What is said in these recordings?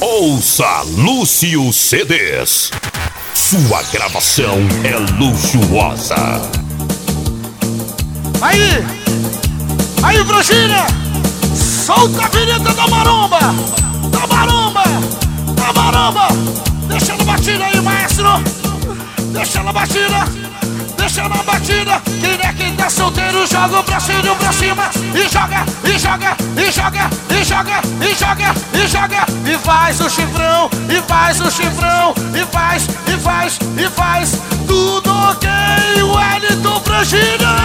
Ouça Lúcio CDs. Sua gravação é luxuosa. Aí! Aí, Virgínia! Solta a vinheta da maromba! Da maromba! Da maromba! Deixa na batida aí, maestro! Deixa na batida! Deixa na batida. Quem é quem tá solteiro, joga o bracinho pra cima. E joga, e joga, e joga, e joga, e joga, e joga. E faz o chifrão, e faz o chifrão, e faz, e faz, e faz. Tudo ok, Wellington Frangina.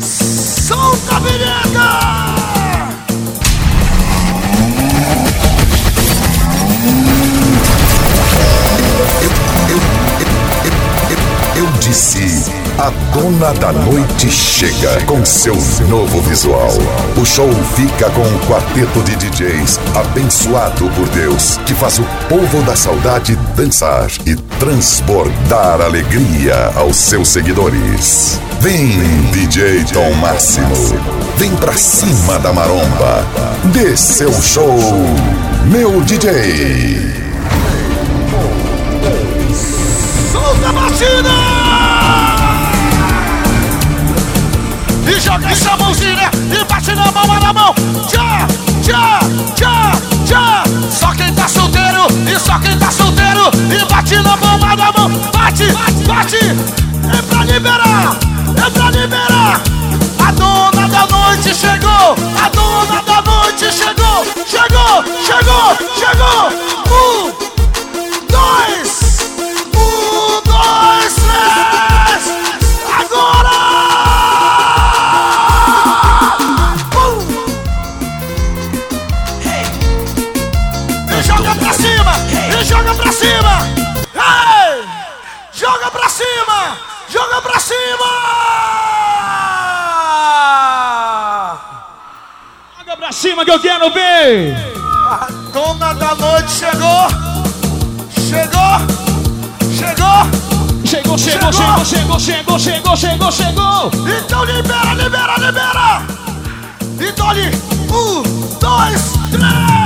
Solta a Eu disse, a dona da noite chega com seu novo visual. O show fica com um quarteto de DJs abençoado por Deus, que faz o povo da saudade dançar e transbordar alegria aos seus seguidores. Vem, DJ Tom Máximo. Vem pra cima da maromba. Dê seu show, meu DJ. Solta batida! E joga essa mãozinha e bate na mão, na mão. Tchá, tchá, tchá, tchá. Só quem tá solteiro e só quem tá solteiro e bate na mão, na mão. Bate, bate, bate. É pra liberar, é pra liberar. A dona da noite chegou, a dona da noite chegou, chegou, chegou, chegou. Quero ver! A dona da noite chegou! Chegou! Chegou! Chegou, chegou, chegou, chegou, chegou, chegou, chegou, chegou! Então libera, libera, libera! Então ali, um, dois, três!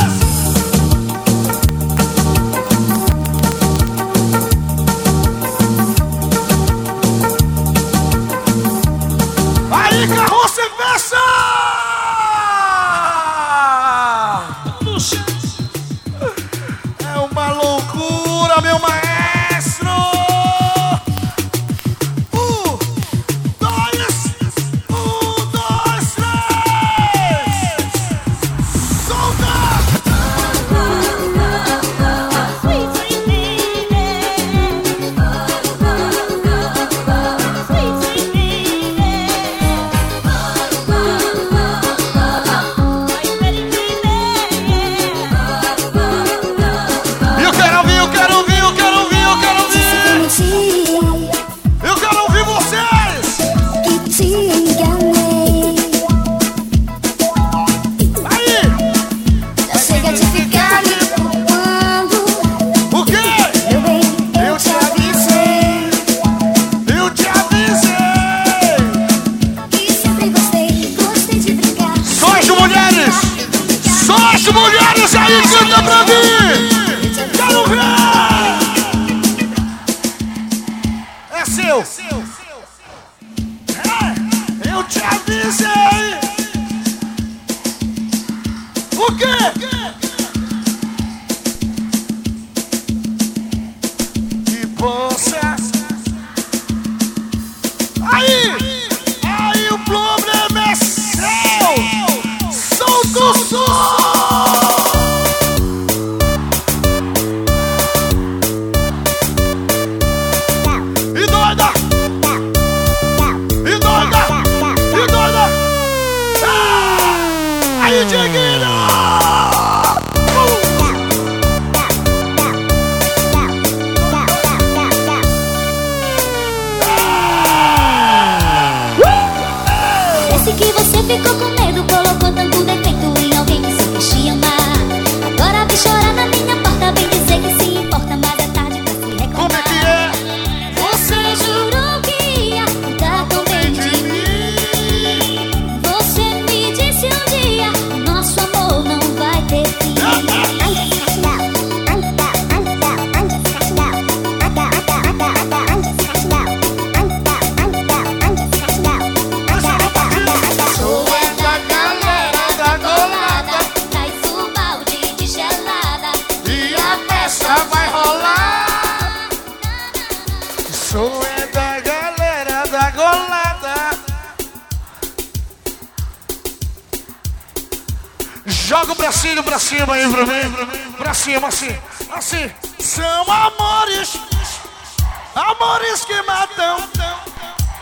Amores que matam.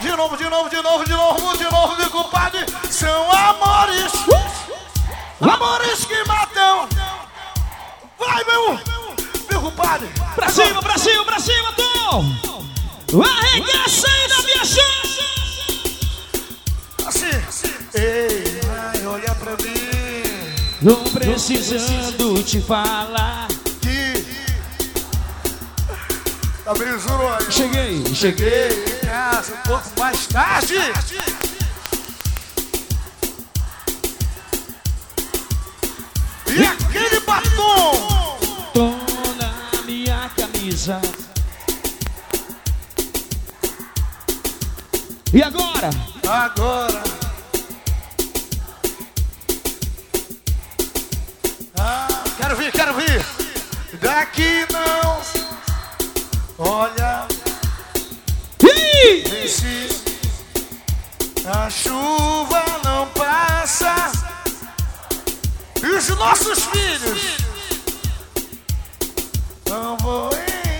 De novo, de novo, de novo, de novo, de novo, meu compadre. São amores. Amores que matam. Vai, meu. Meu compadre. Pra cima, pra cima, pra cima, Tom! Arregaça aí da minha chance! Assim. Ei, vai, olha pra mim. Tô precisando te falar. Tá meio zurões. Cheguei, cheguei. Em casa um pouco mais tarde. E aquele batom? Tô na minha camisa. E agora? Agora. Ah, quero vir, quero vir. Daqui não. Olha, vê se a chuva não passa. E os nossos filhos não vão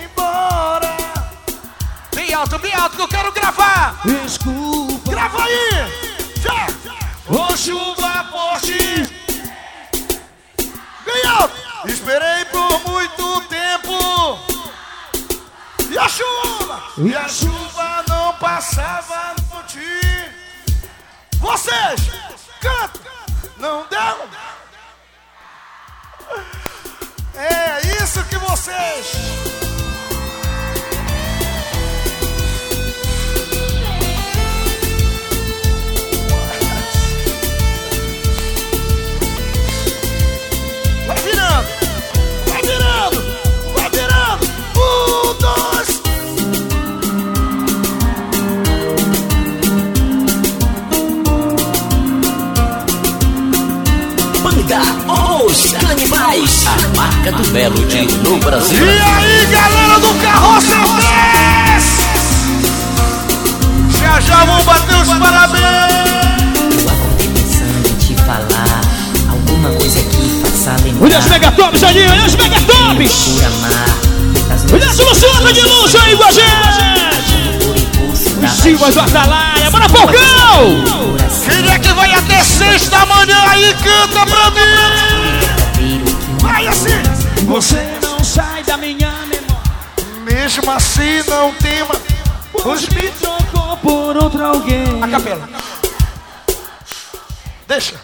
embora. Bem alto, bem alto que eu quero gravar. Desculpa. Grava aí! Já! Ô chuva forte! Bem alto! Esperei por muito tempo! Chuva? E a chuva não passava no dia! Vocês! Canta! Não deu? É isso que vocês! Marca do Melody no Brasil. E aí, galera do Carroça Fest! Já já vão bater os parabéns! Eu acordei pensando em te falar alguma coisa que faça lembrar. Olha os megatops aí, olha os megatops! Por amar Olha essa Luciana de luxo aí com a gente! Os Simas do. Atalaia, bora Falcão! Quem é que vai até seis da manhã aí? Canta pra mim! Vai assim! Você não sai da minha memória. Mesmo assim, não tema. Pois me trocou por outro alguém. A capela. Deixa.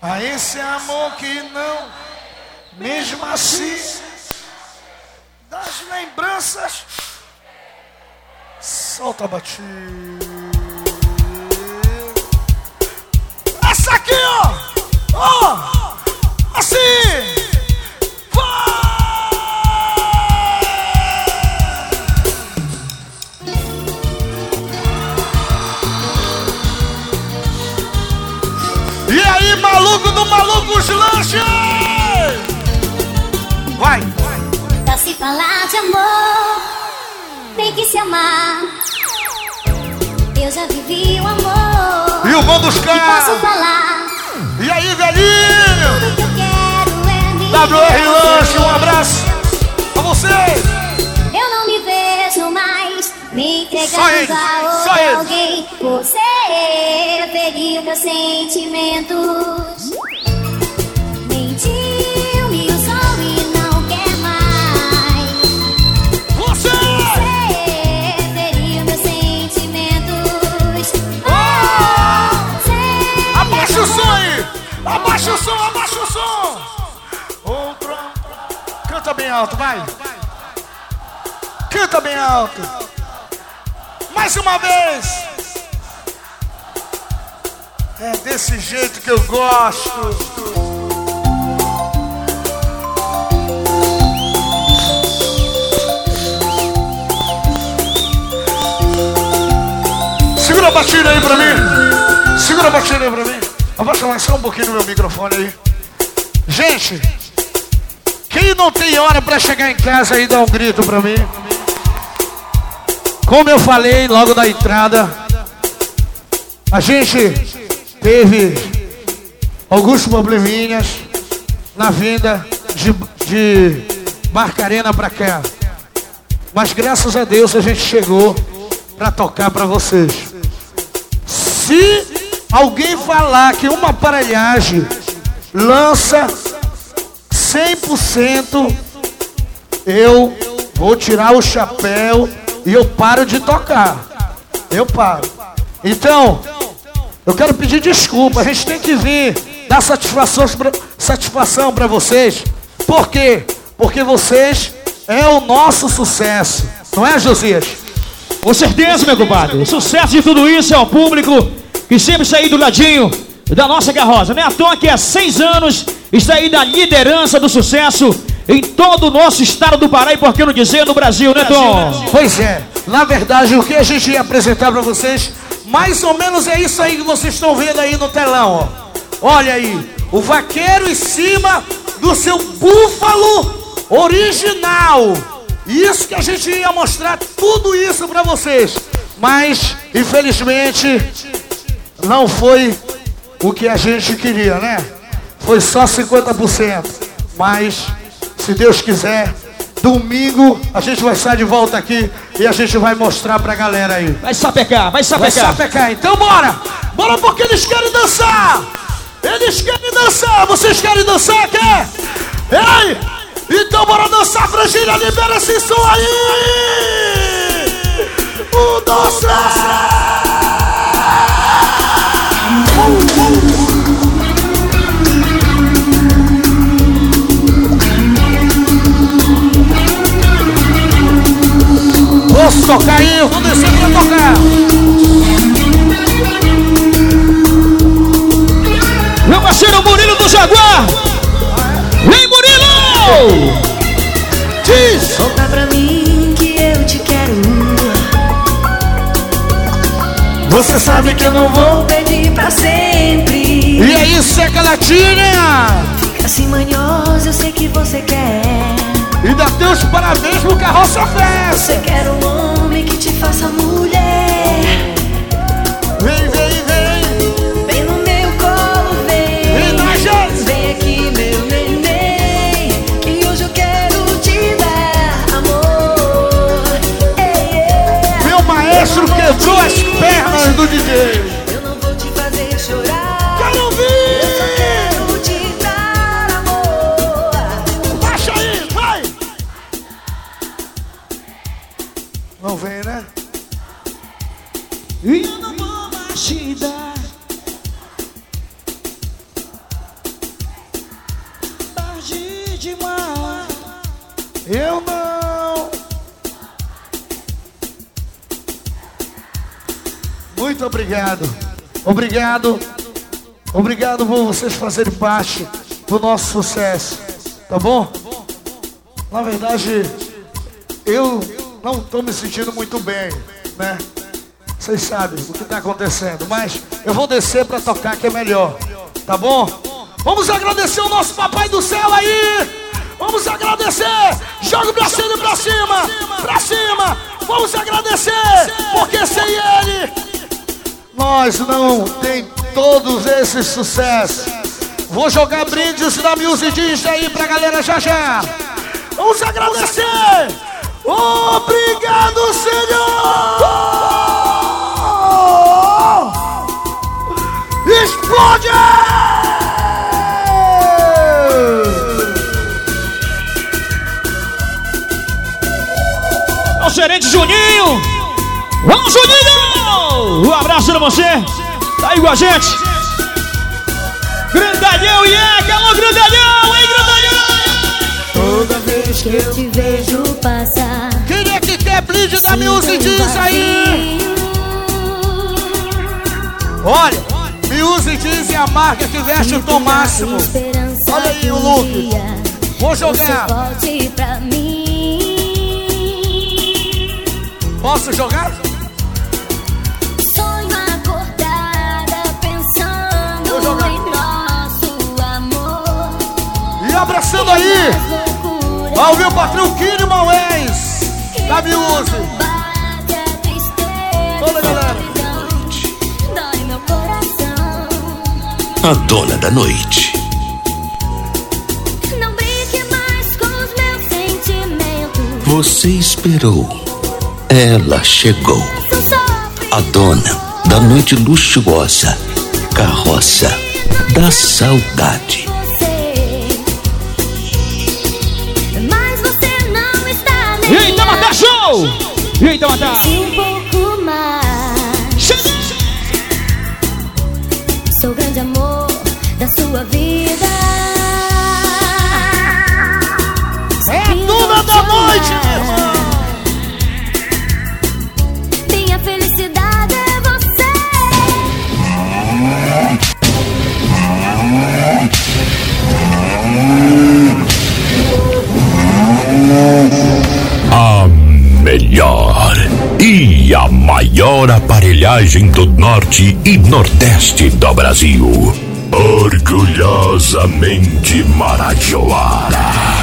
A esse amor que não, mesmo assim, das lembranças, solta a batida. Essa aqui, ó, ó, assim, vai. E aí, maluco do Malucos Lanches! Vai! Pra se falar de amor, tem que se amar. Eu já vivi o amor. E o bom dos caras! E aí, velhinho! WR Lanche, um abraço pra você! Eu não me vejo mais me entregando a outro alguém. Você feriu meus sentimentos. Bem alto, vai! Canta bem alto! Mais uma vez! É desse jeito que eu gosto! Segura a batida aí pra mim! Segura a batida aí pra mim! Abaixa mais só um pouquinho no meu microfone aí. Gente, quem não tem hora pra chegar em casa aí, dá um grito pra mim. Como eu falei logo na entrada, a gente teve alguns probleminhas na vinda de, de Barcarena para cá. Mas graças a Deus a gente chegou para tocar para vocês. Se alguém falar que uma aparelhagem lança 100%, eu vou tirar o chapéu e eu paro de tocar. Eu paro. Então, eu quero pedir desculpa. A gente tem que vir dar satisfação, para vocês. Por quê? Porque vocês é o nosso sucesso. Não é, Josias? Com certeza, meu compadre. O sucesso de tudo isso é o público que sempre aí do ladinho da nossa carroça. Não é à toa que há seis anos está aí da liderança do sucesso em todo o nosso estado do Pará e por que não dizer no Brasil, né, Tom? Pois é. Na verdade, o que a gente ia apresentar para vocês, mais ou menos é isso aí que vocês estão vendo aí no telão, ó. Olha aí, o vaqueiro em cima do seu búfalo original. Isso que a gente ia mostrar tudo isso para vocês. Mas, infelizmente, não foi o que a gente queria, né? Foi só 50%. Mas, se Deus quiser, domingo a gente vai estar de volta aqui e a gente vai mostrar pra galera aí. Vai sapecar, vai sapecar. Vai sapecar. Então bora! Bora porque eles querem dançar! Eles querem dançar! Vocês querem dançar, quer? Ei! Então bora dançar, Frangília, libera esse som aí! Um, dois, tocar aí, eu vou descer pra tocar. Meu parceiro Murilo do Jaguar. Vem, Murilo! Diz! Conta pra mim que eu te quero. Você sabe que eu não vou pedir pra sempre. E aí, seca latinha! Fica assim manhosa, eu sei que você quer. E dá teus parabéns pro Carroça Festa! Você quer um homem que te faça mulher. Vem, vem, vem! Vem no meu colo, vem. Vem na gente! Vem aqui, meu neném. Que hoje eu quero te dar amor. Ei, ei. Meu maestro quebrou as pernas do DJ! Obrigado. Obrigado. Obrigado por vocês fazerem parte do nosso sucesso. Tá bom? Na verdade, eu não estou me sentindo muito bem, né? Vocês sabem o que está acontecendo, mas eu vou descer para tocar que é melhor. Tá bom? Vamos agradecer o nosso papai do céu aí! Vamos agradecer! Joga o bracinho pra cima! Pra cima! Vamos agradecer! Porque sem ele nós não tem todos esses sucessos. Vou jogar brindes da Music Diz aí pra galera já já. Vamos agradecer! Obrigado, Senhor! Explode! É o gerente Juninho. Vamos, Juninho! Um abraço pra você. Tá aí com a gente. Grandalhão, yeah! Alô, Grandalhão! Hein, Grandalhão! Toda vez que eu Te vejo passar. Quem é que quer brinde da Music Diz aí? Olha, Music Diz é a marca que veste o tom máximo. Olha aí o look. Vou jogar. Posso jogar? Amor. Abraçando aí loucuras ao meu patrão Kini Maués da tristeza. Toda galera. A dona da noite. Não brinque mais com os meus sentimentos. Você esperou. Ela chegou. A dona da noite luxuosa. Carroça da saudade. E aí, Tamatá? Maior aparelhagem do norte e nordeste do Brasil. Orgulhosamente Marajoara.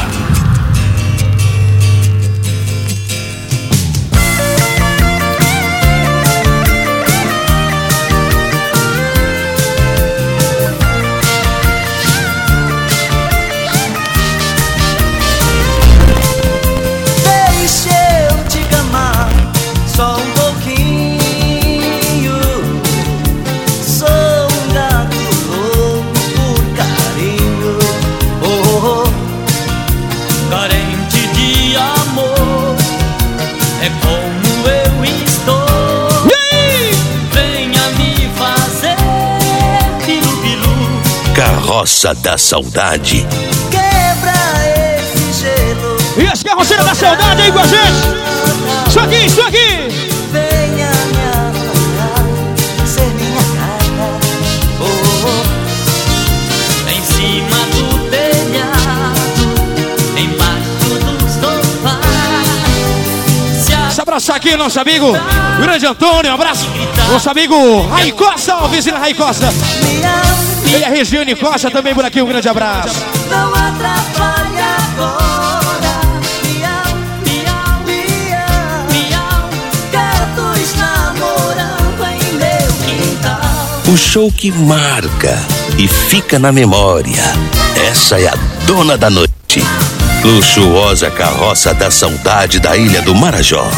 Carroça da saudade. Quebra esse gelo. E as carroceiras da saudade aí com a gente! Isso aqui, isso aqui! Venha me abraçar, ser minha cara. Oh, oh. Em cima do telhado, embaixo do sofá. Se abraçar aqui, nosso amigo, grande Antônio, um abraço. Nosso amigo Rai Costa, o vizinho Rai Costa. ama, E a Regiane Costa também por aqui, um grande abraço. não atrapalhe agora. Miau, miau, miau, miau. Gatos namorando em meu quintal. O show que marca e fica na memória. Essa é a dona da noite. Luxuosa carroça da saudade da ilha do Marajó.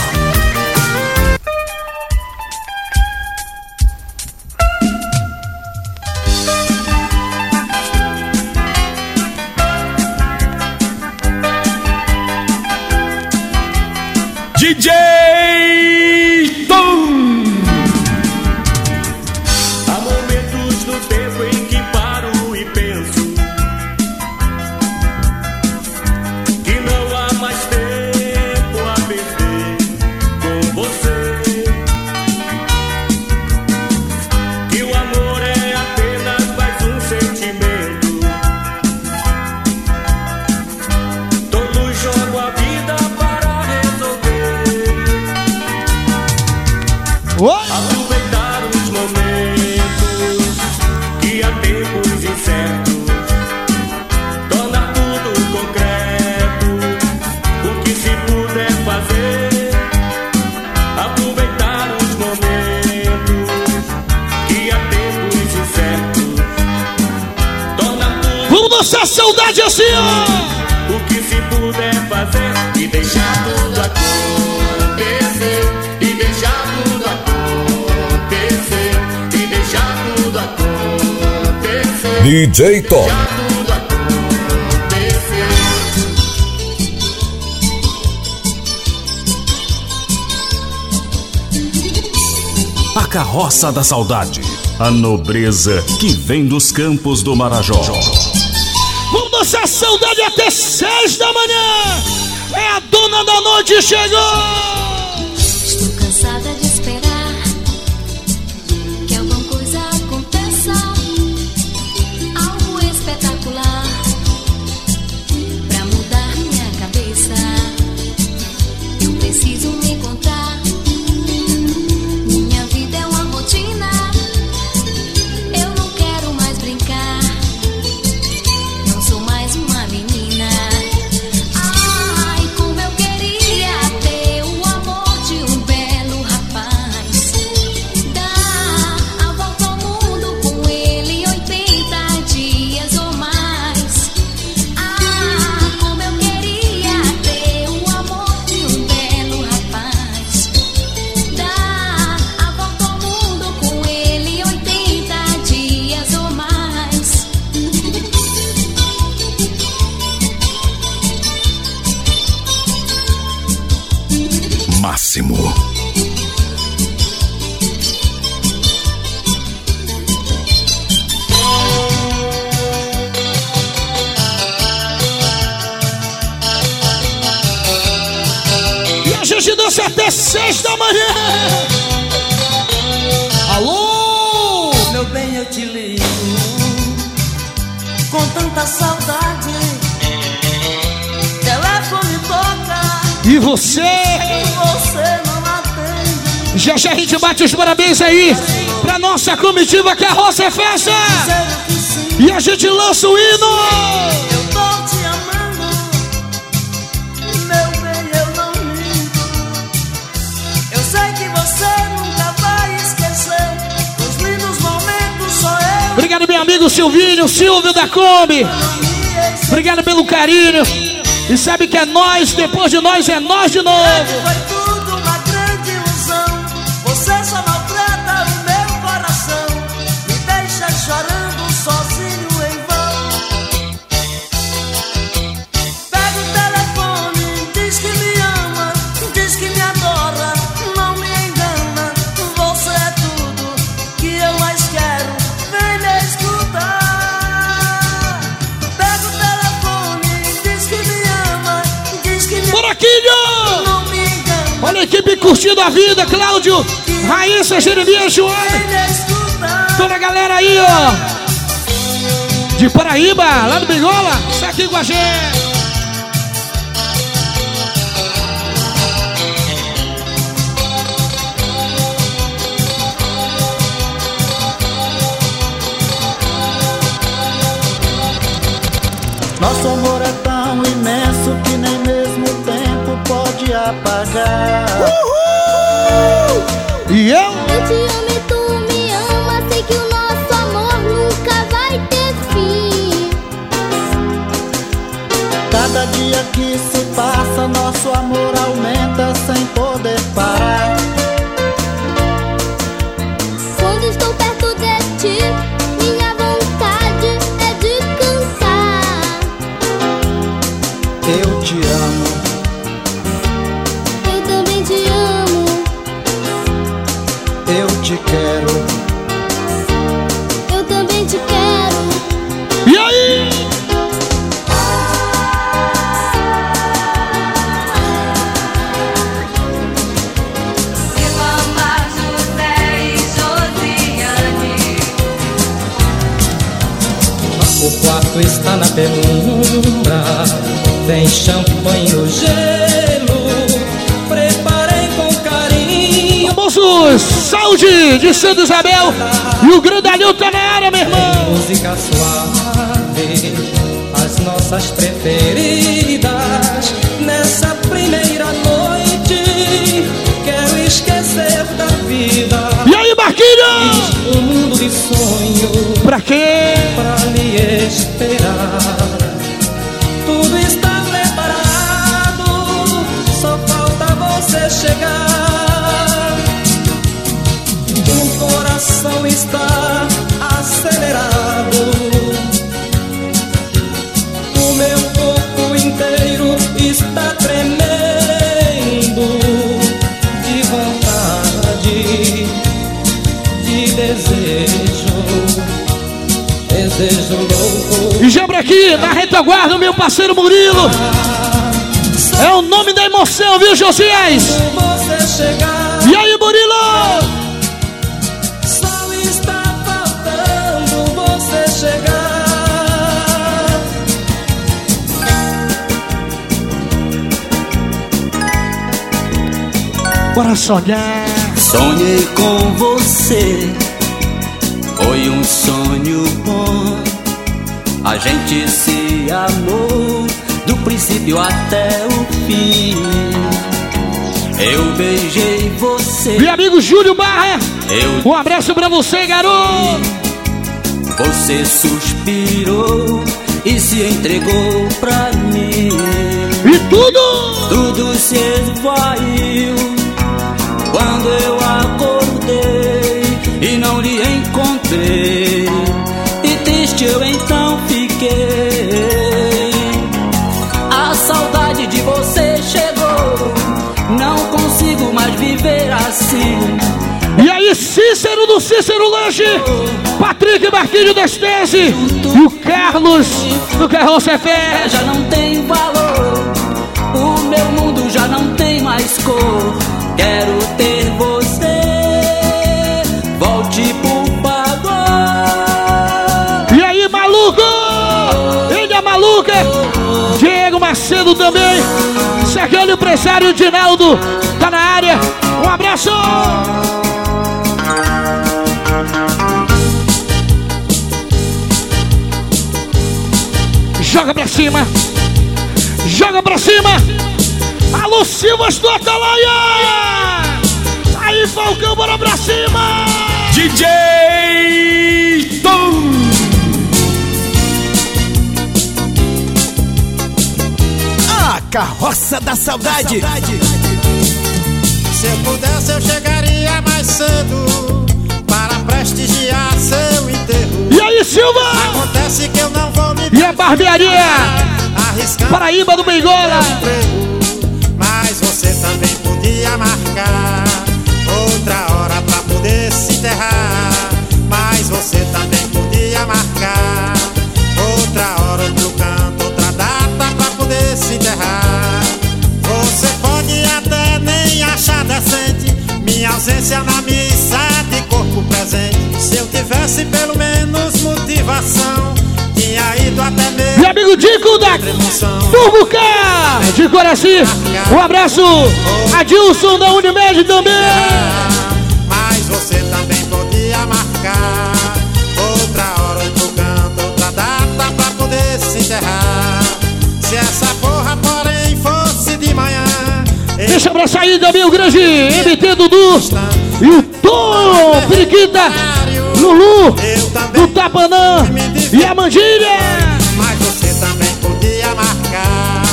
Saudade assim, ó. o que se puder fazer e deixar tudo acontecer e deixar tudo acontecer e deixar tudo acontecer DJ acontecer A carroça da saudade. A nobreza que vem dos campos do Marajó. Dançar saudade até seis da manhã. É a dona da noite chegou. máximo. E a gente dança até seis da manhã. Alô? Meu bem, eu te ligo com tanta saudade. E você? Já já a gente bate os parabéns aí pra nossa comitiva Carroça é Festa. E a gente lança o hino. Obrigado, meu amigo Silvinho, Silvio da Kombi. Obrigado pelo carinho. E sabe que é nós, depois de nós é nós de novo. Curtindo a vida, Cláudio, Raíssa, Jeremias, João. Toda a galera aí, ó. De Paraíba, lá do Bengola, está aqui com a gente. Nosso amor é tão imenso que nem mesmo o tempo pode apagar. E eu? Eu te amo e tu me ama, sei que o nosso amor nunca vai ter fim. Cada dia que se passa, nosso amor aumenta sem poder parar. Quero. eu também te quero. E aí? O quarto está na penumbra, tem champanhe no gelo. Saúde de Santa Isabel e o Grandalhão tá na área, meu irmão. Música suave, as nossas preferidas. Nessa primeira noite, quero esquecer da vida. E aí, Marquinhos? Um mundo de sonho Pra quê? pra lhe esperar. Está acelerado. O meu corpo inteiro está tremendo de vontade, de desejo, desejo louco. E Jabra aqui, na retaguarda, o meu parceiro Murilo. É o nome da emoção, viu, Josias? E aí, Murilo? Bora sonhar. Sonhei com você, foi um sonho bom. A gente se amou do princípio até o fim. Eu beijei você, Meu amigo Júlio Barra, eu um abraço pra você, garoto. você suspirou e se entregou pra mim. E tudo? Tudo se esvaiu quando eu acordei e não lhe encontrei. E triste eu então fiquei. A saudade de você chegou, não consigo mais viver assim. E aí, Cícero do Cícero Lanche, Patrick Marquinhos da Estese e o Carlos do Carroça Fé. Já não tem valor o meu mundo já não tem mais cor. Quero ter você. Volte, por favor. E aí, maluco? Ele é maluca? Diego Macedo também. Sergio empresário Dinaldo tá na área. Um abraço! Joga pra cima. Joga pra cima. Alô, Silvas do Atalaia. Aí, Falcão, bora pra cima. DJ Tom. A carroça da saudade. Se eu pudesse, eu chegaria mais cedo para prestigiar seu enterro. E aí, Silva? Acontece que eu não vou me E a barbearia? Paraíba do Bengola. Podia marcar outra hora pra poder se enterrar. Mas você também podia marcar outra hora, outro canto, outra data pra poder se enterrar. Você pode até nem achar decente minha ausência na missa presente. Se eu tivesse pelo menos motivação, tinha ido até mesmo. Meu amigo Dico da Turbo K de Coraci. Um abraço. Adilson da Unimed também. Mas você também podia marcar outra hora, outro canto, outra data pra poder se enterrar. Se essa Deixa pra sair também o grande MT Dudu e o Tom Periquita, Lulu, do Tapanã e a Mandilha. Mas você também podia marcar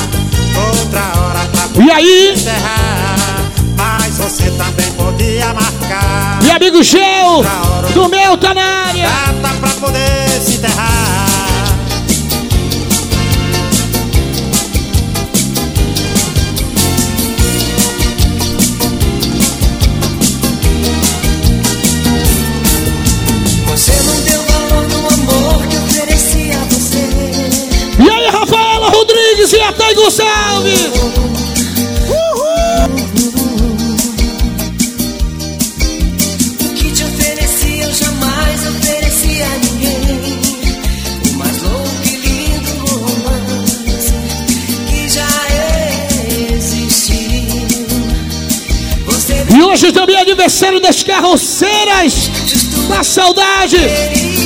outra hora pra E aí? Mas você também podia marcar E amigo Gel, do meu tá na área. data pra poder Thay Gonçalves. O que te ofereci eu jamais ofereci a ninguém. O mais louco e lindo romance que já existiu. Você E hoje também é aniversário das carroceiras da saudade.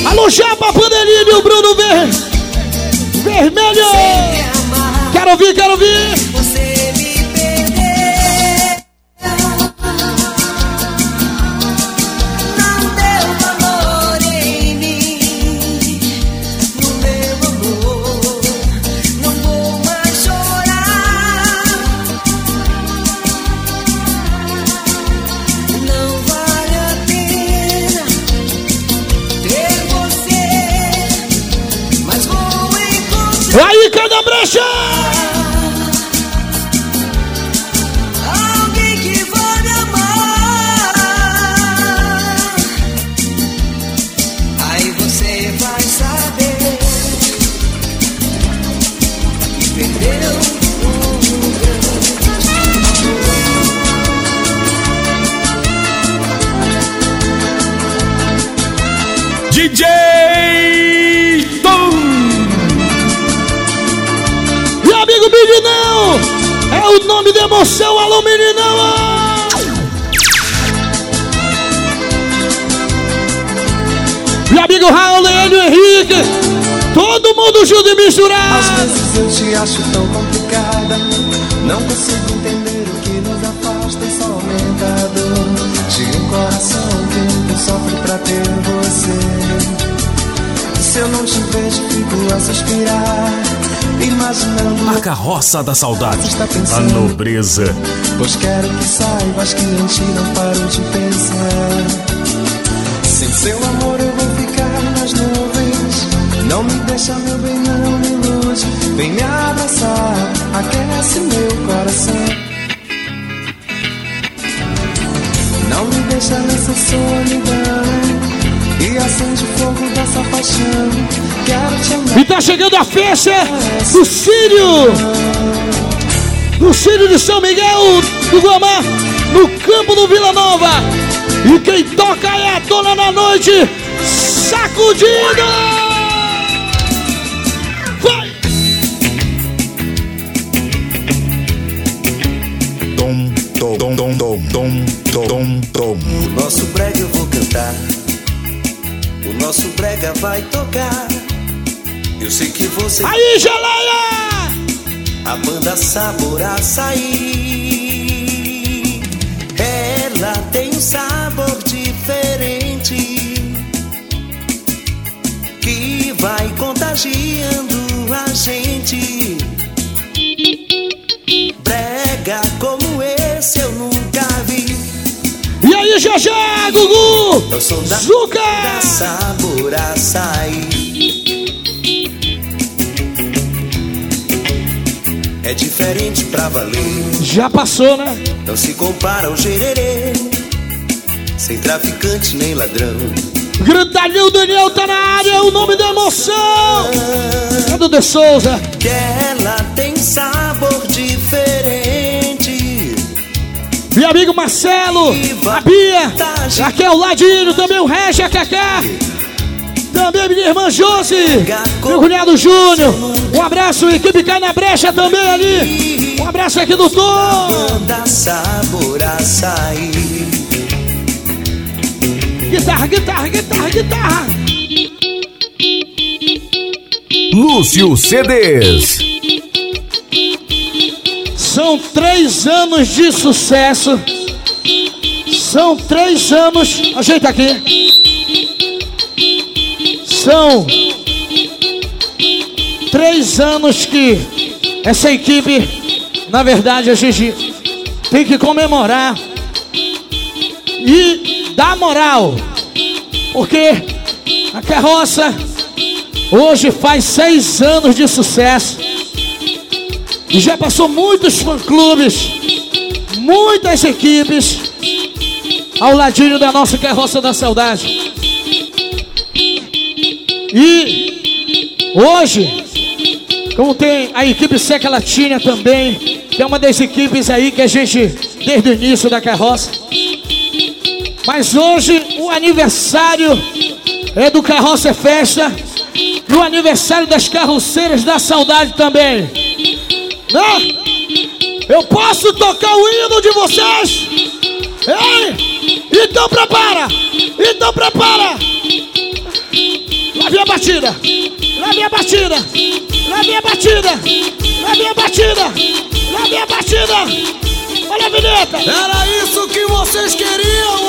Alô, Japa Panelinho e o Bruno Ver... Vermelho. Quero ouvir, quero ouvir. E misturado. Às vezes eu te acho tão complicada. Não consigo entender o que nos afasta e só aumenta a dor. De um coração que sofre pra ter você. Se eu não te vejo, fico a suspirar. Imaginando A carroça da saudade. A nobreza. Pois quero que saibas que em ti não paro de pensar. Sem seu amor abraçar, aquece meu coração. Não me deixa nessa solidão. E acende o fogo dessa paixão. Quero te amar. E tá chegando a festa do Sírio. no Círio de São Miguel do Guamá, no campo do Vila Nova. E quem toca é a dona da noite, sacudida! Dom. O nosso brega eu vou cantar. O nosso brega vai tocar. Eu sei que você. Aí, geleia! A banda Sabor Açaí. Ela tem um sabor diferente. Que vai contagiando a gente. Brega como E aí, Jajá, Gugu! Eu sou da Zuca! da Sabor Açaí. É diferente pra valer. Já passou, né? Não se compara ao gererê. Sem traficante nem ladrão. Grandalhão Daniel tá na área, é o nome da emoção! É do De Souza. Que ela tem sabor Meu amigo Marcelo, a Bia, aqui é o Ladinho, também o Regi, a Cacá. Também minha irmã Josi, meu cunhado Júnior. Um abraço, equipe Cai na Brecha também ali. Um abraço aqui do Tom. Guitarra, guitarra, guitarra, guitarra. Lúcio CDs. São três anos de sucesso. São três anos. Ajeita aqui. São três anos que essa equipe, na verdade, a gente tem que comemorar e dar moral. Porque a carroça hoje faz seis anos de sucesso. E já passou muitos fã-clubes, muitas equipes ao ladinho da nossa carroça da saudade. E hoje, como tem a equipe Seca Latina também, que é uma das equipes aí que a gente, desde o início da carroça. Mas hoje o aniversário é do Carroça Festa e o aniversário das carroceiras da saudade também. Né? Eu posso tocar o hino de vocês? Ei! Então prepara! Então prepara! Lá vem a batida! Lá vem a batida! Lá vem a batida! Lá vem a batida! Lá vem a batida! Olha a vinheta! Era isso que vocês queriam,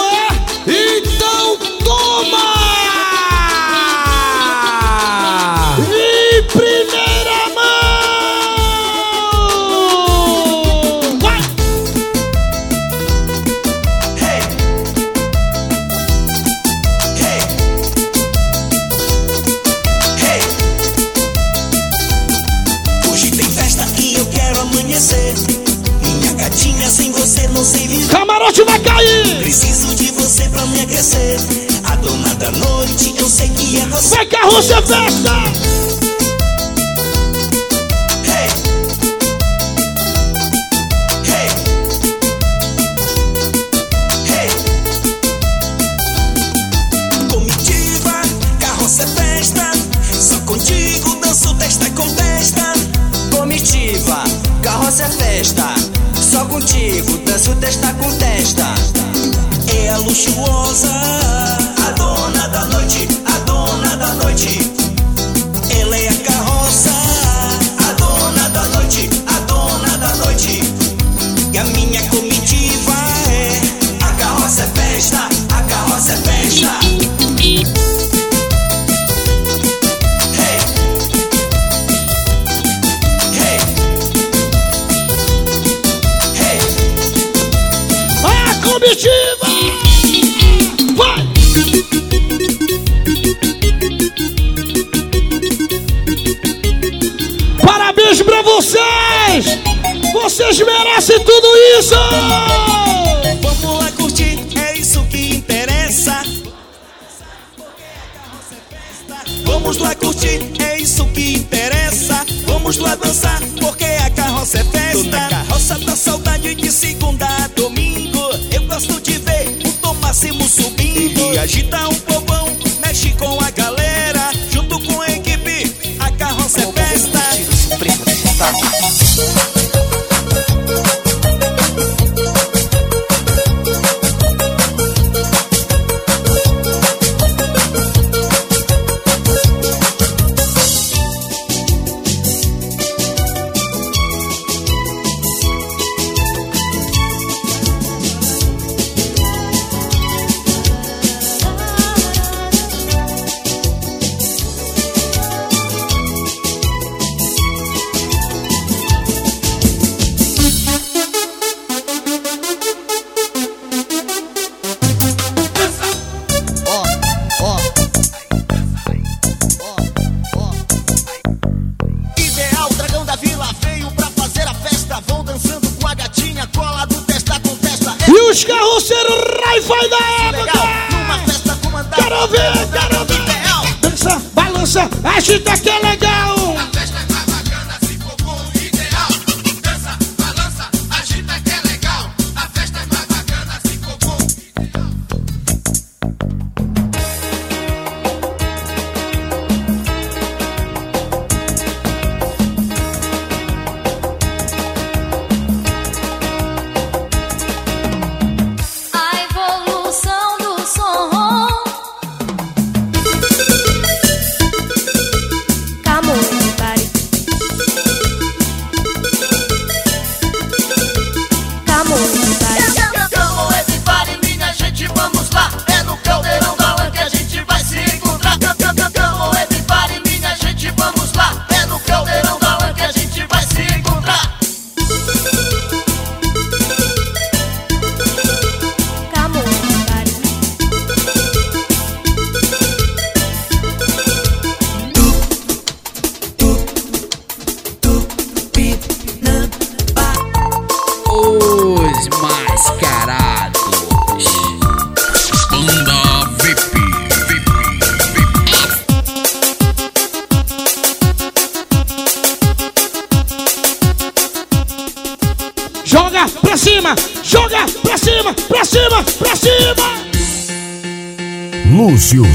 de segunda a domingo. Eu gosto de ver o Tom Máximo subindo. E agita um povão, mexe com a galera. Junto com a equipe, a carroça é festa.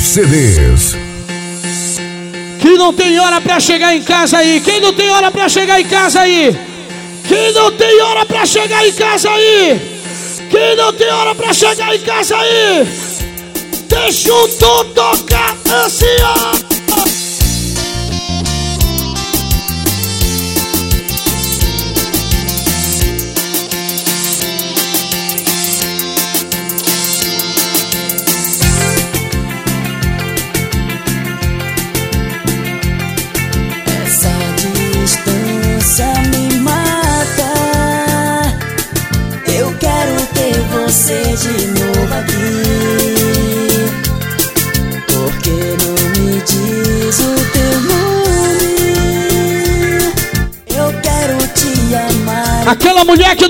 CDs. Quem não tem hora pra chegar em casa aí? Quem não tem hora pra chegar em casa aí? Quem não tem hora pra chegar em casa aí? Quem não tem hora pra chegar em casa aí? Deixa o tom tocar assim,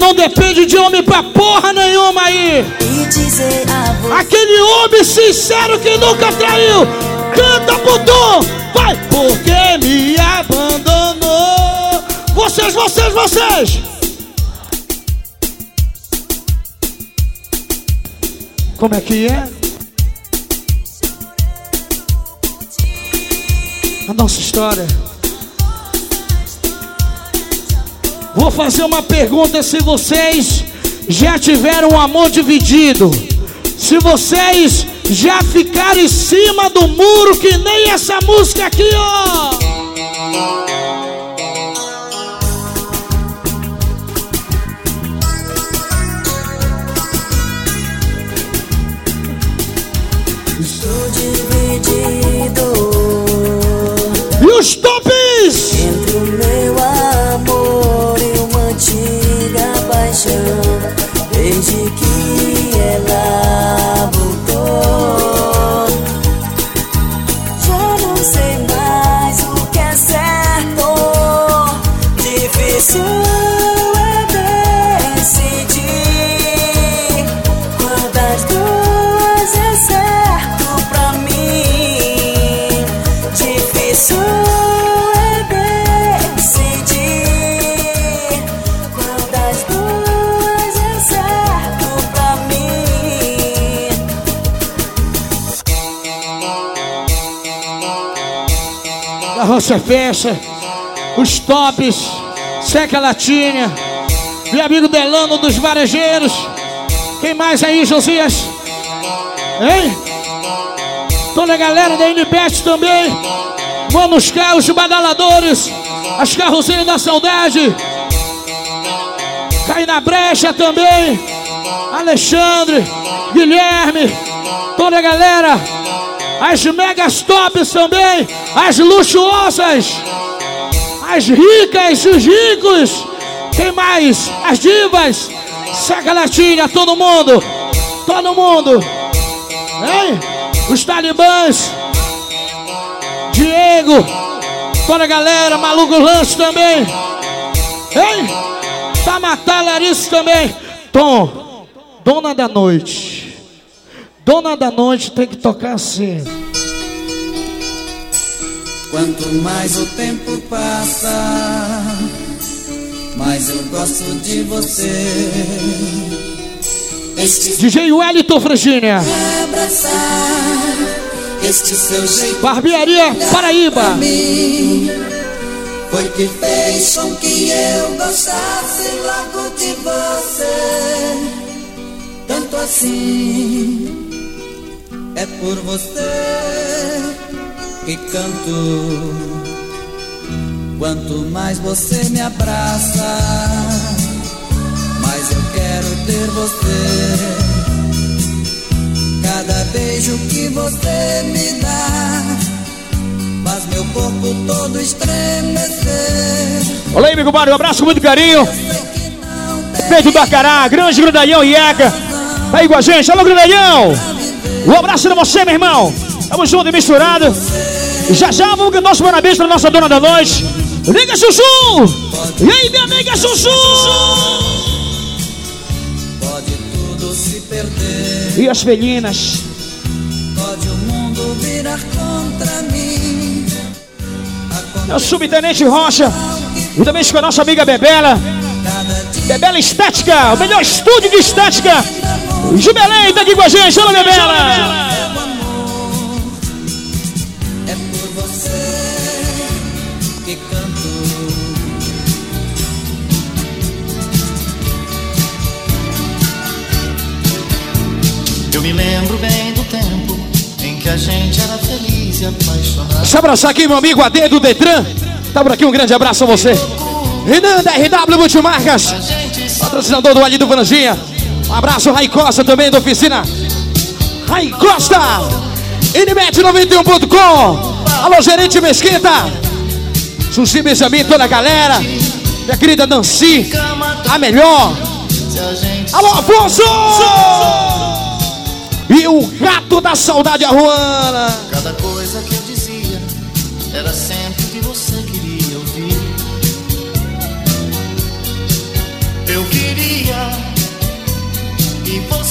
não depende de homem pra porra nenhuma aí. Aquele homem sincero que nunca traiu. Canta pro Tom, vai, porque me abandonou. Vocês, vocês, vocês. Como é que é? A nossa história. Vou fazer uma pergunta se vocês já tiveram um amor dividido. Se vocês já ficaram em cima do muro que nem essa música aqui, ó. Desde que ela Carroça Festa, os tops, Seca Latinha, meu amigo Delano dos Varejeiros. Quem mais aí, Josias? Hein? Toda a galera da NBet também. Manos Carros, Badaladores, as carrocinhas da saudade. Cai na brecha também. Alexandre, Guilherme, toda a galera. As megas tops também. As luxuosas. As ricas, os ricos. Quem mais? As divas. Seca Latina, todo mundo. Todo mundo. Hein? Os talibãs. Diego. Toda a galera. Maluco Lance também. Hein? Matando Larissa também. Tom. Dona da noite. Dona da noite tem que tocar assim. Quanto mais o tempo passa, mais eu gosto de você. Este DJ Wellington Frangínia. este seu jeito Barbearia Paraíba. mim, foi que fez com que eu gostasse logo de você. Tanto assim, é por você que canto. Quanto mais você me abraça, mais eu quero ter você. Cada beijo que você me dá faz meu corpo todo estremecer. Aí, meu compadre, um abraço com muito carinho. Feito do Acará, grande grudalhão Ieca. Tá aí com a gente, alô grudalhão. Um abraço pra você, meu irmão. Tamo junto e misturado. Já já vamos dar nosso parabéns pra nossa dona da noite. Liga, Sussu! E aí, minha amiga Sussu! Pode tudo se perder, E as felinas. pode o mundo virar contra mim. É o subtenente Rocha. E também com a nossa amiga Bebela. Bebela Estética, o melhor estúdio de estética. De Belém, tá aqui com a gente. É por você que canto. Eu me lembro bem do tempo em que a gente era feliz e apaixonado. Deixa eu abraçar aqui meu amigo AD do Detran. Tá por aqui, um grande abraço a você. Renan da RW Multimarcas, patrocinador do Ali do Franjinha. Abraço, Rai Costa também da oficina. Rai Costa, NBet91.com. Alô, gerente Mesquita. Sushi Benjamin, toda a galera. Minha querida Nancy, a melhor. Alô, Afonso! E o gato da saudade, a Ruana. Cada coisa que eu dizia era sempre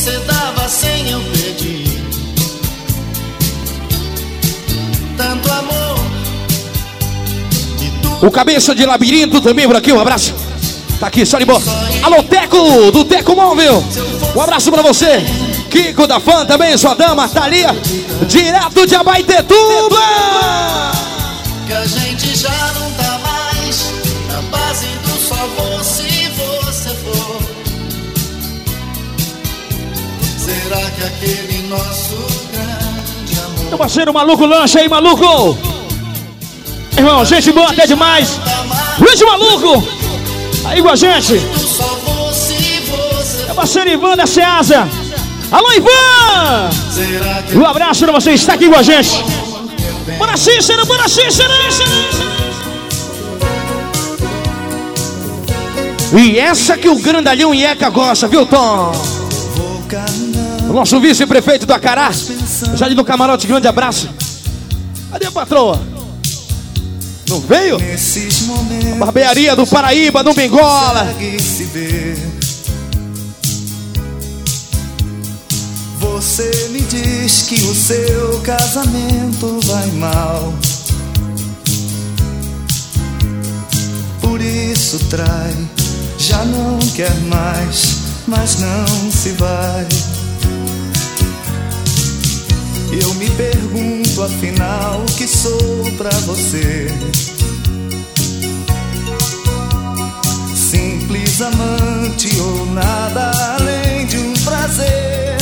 você dava sem eu pedir. Tanto amor. O cabeça de labirinto também por aqui, um abraço. Tá aqui, só de boa. Alô, Teco, do Teco Móvel. Um abraço pra você. Kiko da Fã também, sua dama, Thalia. Direto de Abaitetuba. Que a gente já não tá mais na base Será que aquele nosso grande amor Meu parceiro maluco lancha aí, maluco. Irmão, gente boa até demais. Grande maluco. Aí com a gente. vou Meu parceiro Ivan da Ceasa. Alô, Ivan. Um abraço pra você, está aqui com a gente. Bora Cícero, bora Cícero. E essa que o grandalhão Ieca gosta, viu, Tom? O nosso vice-prefeito do Acará. Já ali no camarote, grande abraço. Cadê a patroa? Não veio? Momentos Barbearia do Paraíba, no Bengola. Você me diz que o seu casamento vai mal. Por isso trai, já não quer mais, mas não se vai. Eu me pergunto afinal que sou pra você. Simples amante ou nada além de um prazer.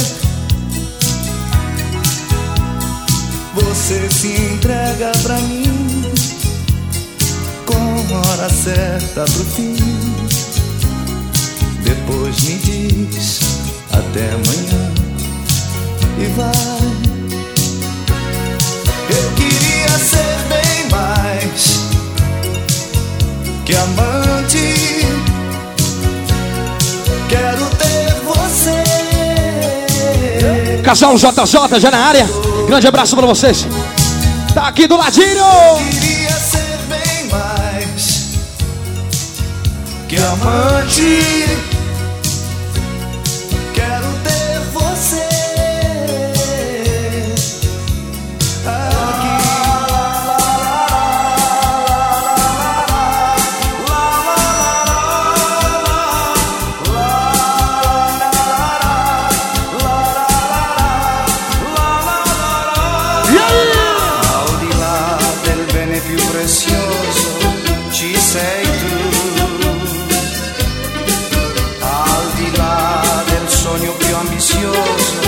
Você se entrega pra mim com hora certa pro fim. Depois me diz até amanhã e vai. Eu queria ser bem mais que amante. Quero ter você. Casal JJ já na área. Grande abraço pra vocês. Tá aqui do ladinho. Queria ser bem mais que amante. Prezioso ci sei tu. Al di là del sogno più ambizioso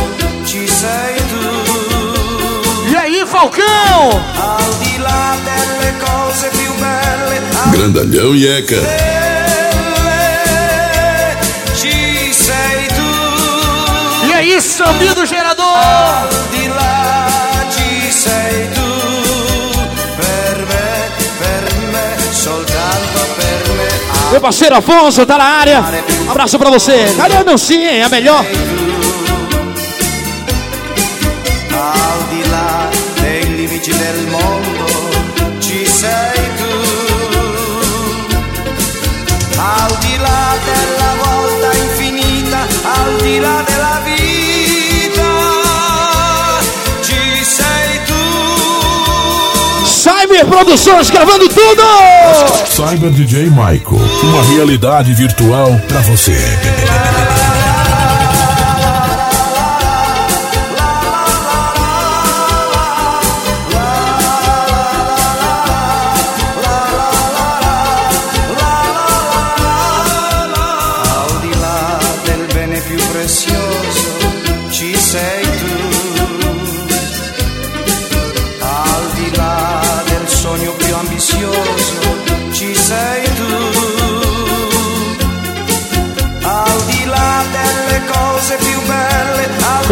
ci sei tu. E aí, Falcão? Al di là delle cose più belle, al Grandalhão e Eca. ci sei tu. E aí, Sambinho do Gerador? Meu parceiro Afonso tá na área. Abraço pra você. Cadê meu sim? É a melhor. Produções gravando tudo. Cyber DJ Michael, uma realidade virtual pra você.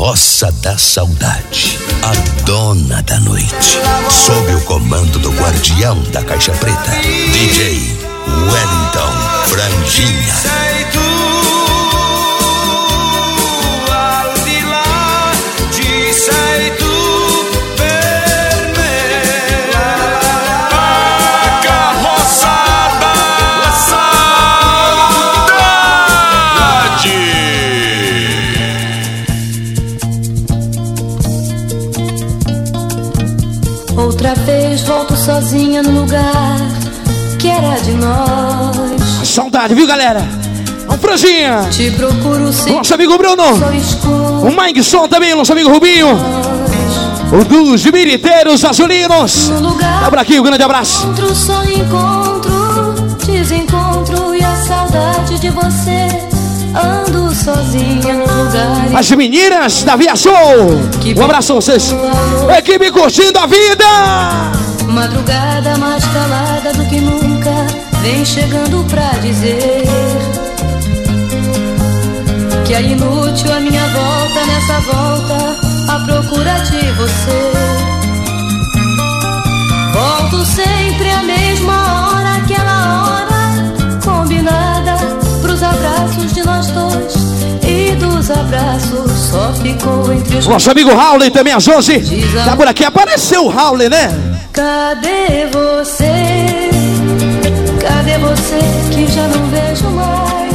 Carroça da Saudade, a dona da noite. Sob o comando do guardião da Caixa Preta, DJ Wellington Franjinha. Saudade, viu, galera? Um franjinha. Te procuro sem Nosso amigo Bruno. O Mike Som também, nosso amigo Rubinho. O dos Militeiros Azulinos. Abra aqui, um grande abraço. Encontro, só encontro, desencontro e a saudade de você. Ando sozinha no lugar. As meninas da Via Show. Um abraço a vocês. Equipe curtindo a vida. Madrugada mais calada do que nunca Vem chegando pra dizer Que é inútil a minha volta nessa volta À procura de você Volto sempre à mesma hora Aquela hora combinada Pros abraços de nós dois E dos abraços só ficou entre os Nosso amigo Howley também às 11. Tá por aqui. Apareceu o Howley, né? Cadê você? Cadê você que já não vejo mais?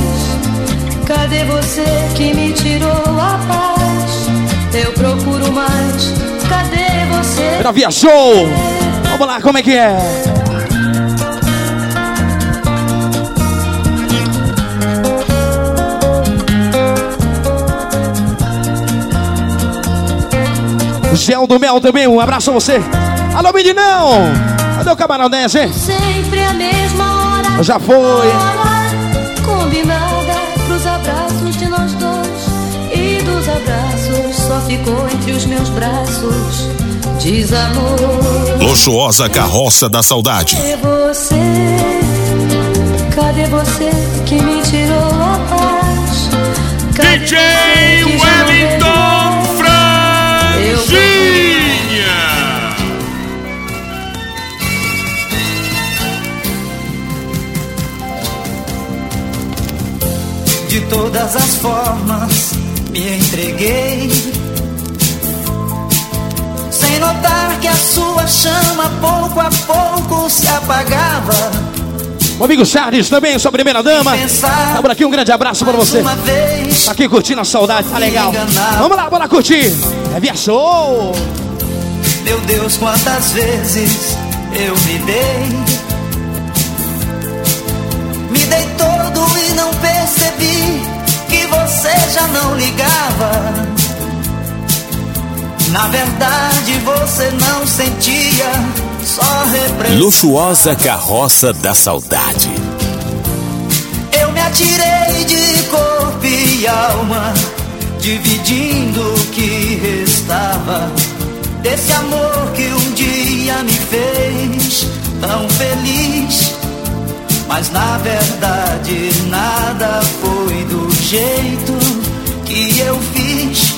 Cadê você que me tirou a paz? Eu procuro mais. Cadê você? Ela viajou. Vamos lá, como é que é? Gel do Mel também, um abraço a você. Alô, meninão! Cadê o camaronense, hein? Sempre a mesma. Já foi. Combinada pros abraços de nós dois. E dos abraços só ficou entre os meus braços. Desamor. Luxuosa carroça da saudade. Cadê você? Cadê você que me tirou a paz? Cadê DJ todas as formas me entreguei. Sem notar que a sua chama pouco a pouco se apagava. O amigo Charles também, sua primeira dama. Tá por aqui, um grande abraço pra você. Tá aqui curtindo a saudade, tá legal. Vamos lá, bora curtir. É via show. Meu Deus, quantas vezes eu me dei. Percebi que você já não ligava. Na verdade, você não sentia, só representava. Luxuosa carroça da saudade. Eu me atirei de corpo e alma, dividindo o que restava. Desse amor que um dia me fez tão feliz. Mas na verdade nada foi do jeito que eu fiz.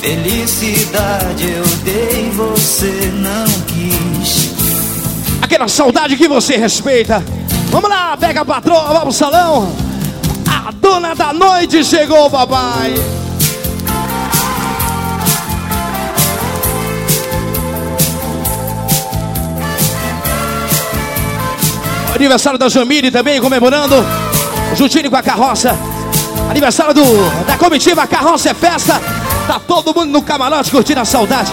Felicidade eu dei, você não quis. Aquela saudade que você respeita. Vamos lá, pega a patroa, vamos pro salão. A dona da noite chegou, papai. Aniversário da Jamile também comemorando. Juntinho com a carroça. Aniversário do, da comitiva Carroça é Festa. Tá todo mundo no camarote curtindo a saudade.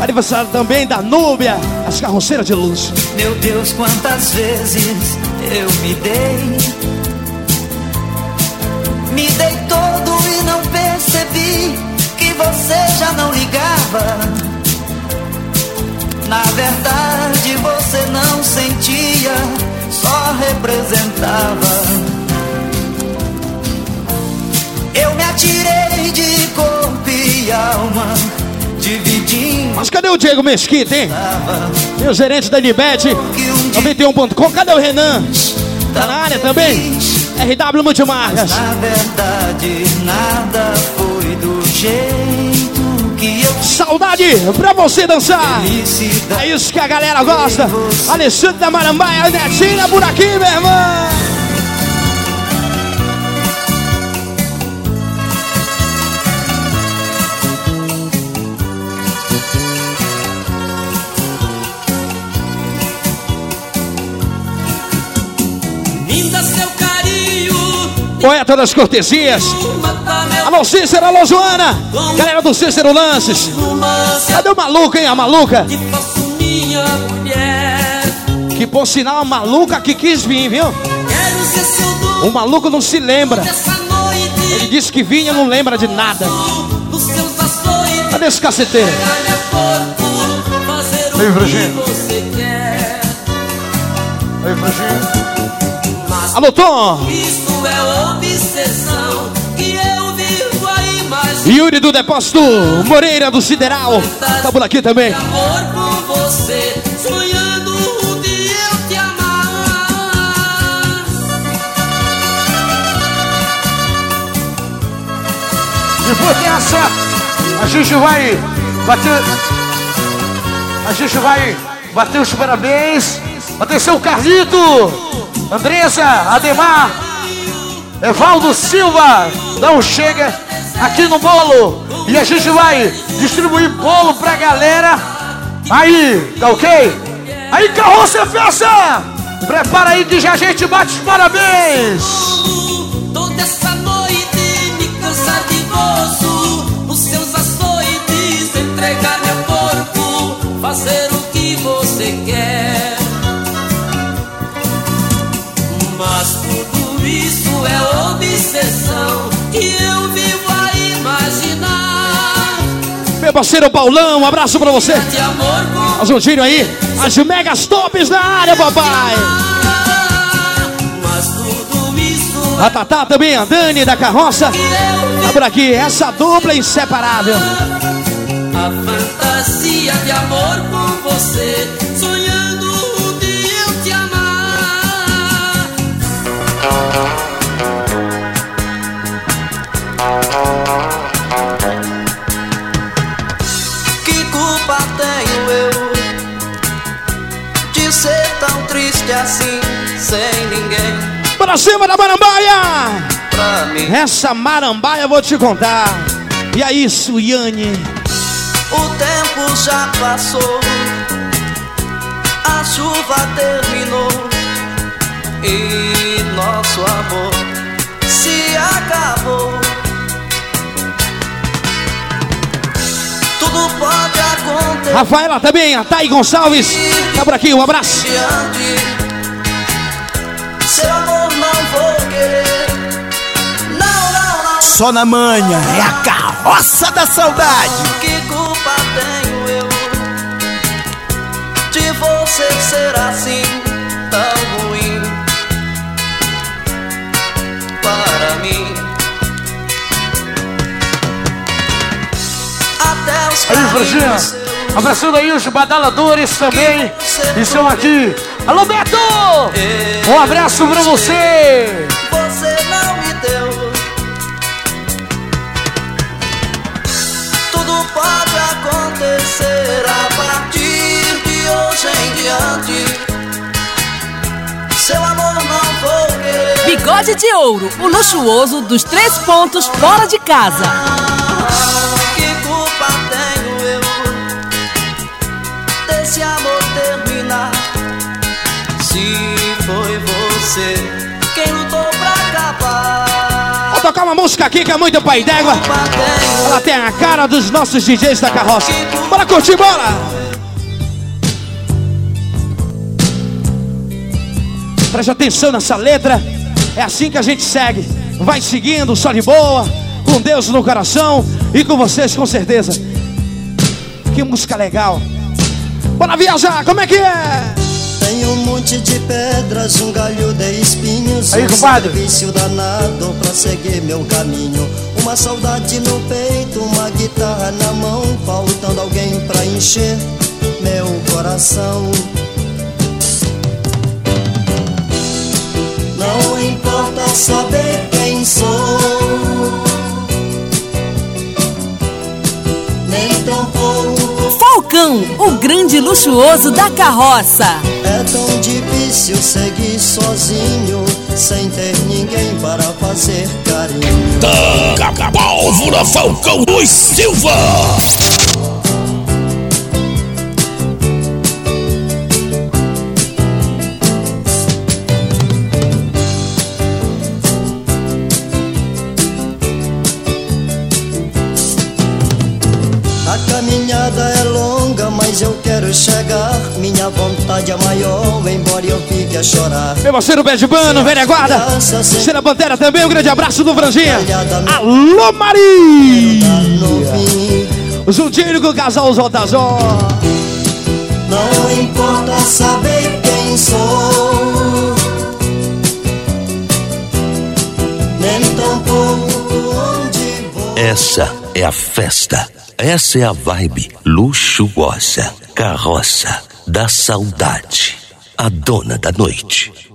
Aniversário também da Núbia, as carroceiras de luz. Meu Deus, quantas vezes eu me dei. Me dei todo e não percebi que você já não ligava. Na verdade, você não sentia, só representava. Atirei de corpo e alma, dividindo. Mas cadê o Diego Mesquita, hein? Meu gerente da Nibet, 91.com. Cadê o Renan? Tá na área também? RW Multimarcas. Na verdade, nada foi do jeito que eu Saudade pra você dançar. É isso que a galera gosta. Alexandre da Marambaia, Netinha por aqui, meu irmão. Poeta das cortesias. Alô, Cícero, alô, Joana. Galera do Cícero Lances. Cadê o maluco, hein? A maluca. Que por sinal, a maluca que quis vir, viu? O maluco não se lembra. Ele disse que vinha, não lembra de nada. Cadê esse caceteiro? Ei, Virgínia. Franginho. Alô, Tom. É obsessão que eu vivo a imaginar. Yuri do Depósito Moreira do Sideral. Tá por aqui também. Amor por você, sonhando um dia eu te amar. Depois dessa, a gente vai bater. A gente vai bater os parabéns. Atenção, Carlito, Andressa, Ademar, Evaldo Silva. Não chega aqui no bolo. E a gente vai distribuir bolo pra galera. Aí, tá ok? Aí, carroça festa! Prepara aí que já a gente bate os parabéns! Toda essa noite me cansar de gozo Os seus açoites entregar meu corpo Fazer é obsessão Que eu vivo a imaginar Meu parceiro Paulão, um abraço pra você. Com Azultinho aí, as megas tops na área, papai. A Tatá também, a Dani da carroça. Tá por aqui, essa dupla inseparável. A fantasia de amor com você Essa marambaia eu vou te contar. E aí, Suiane? O tempo já passou, a chuva terminou e nosso amor se acabou. Tudo pode acontecer. Rafaela também, a Thay Gonçalves. Tá por aqui, um abraço. diante. Só na manhã é a carroça da saudade. Que culpa tenho eu de você ser assim tão ruim para mim? Até os Aí, carinhos abraçando aí os badaladores também. Estão aqui. Alô, Beto! Um abraço pra você! você hoje em diante. Seu amor não vou querer. Bigode de ouro, o luxuoso dos três pontos fora de casa. Que culpa tenho eu desse amor terminar? Se foi você quem lutou pra acabar. Vou tocar uma música aqui que é muito pai d'égua. Ela tem a cara dos nossos DJs da carroça. Bora curtir, bora! Preste atenção nessa letra. É assim que a gente segue. Vai seguindo, só de boa, com Deus no coração e com vocês com certeza. Que música legal. Bora viajar, como é que é? Tem um monte de pedras, um galho de espinhos Aí, Um compadre. vício danado pra seguir meu caminho Uma saudade no peito, uma guitarra na mão Faltando alguém pra encher meu coração saber quem sou Nem tampouco Falcão, o grande luxuoso da carroça. É tão difícil seguir sozinho, sem ter ninguém para fazer carinho. Taca pólvora, Falcão dos Silva. Vontade é maior, embora eu fique a chorar. Meu parceiro Bedbano, velha guarda. Cheira Pantera também, um grande abraço do Franjinha. Alô, Maria! Juntinho com o casal Zotazó. Não importa saber quem sou, nem tampouco onde vou. Essa é a festa. Essa é a vibe luxuosa. Carroça da saudade. A dona da noite.